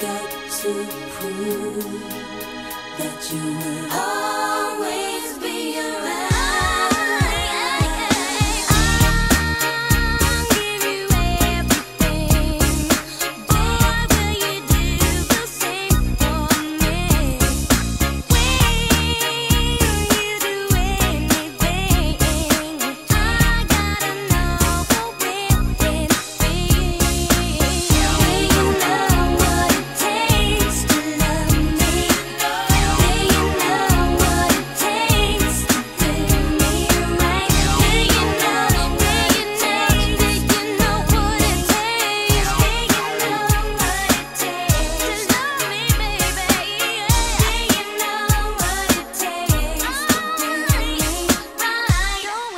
got to prove that you were always.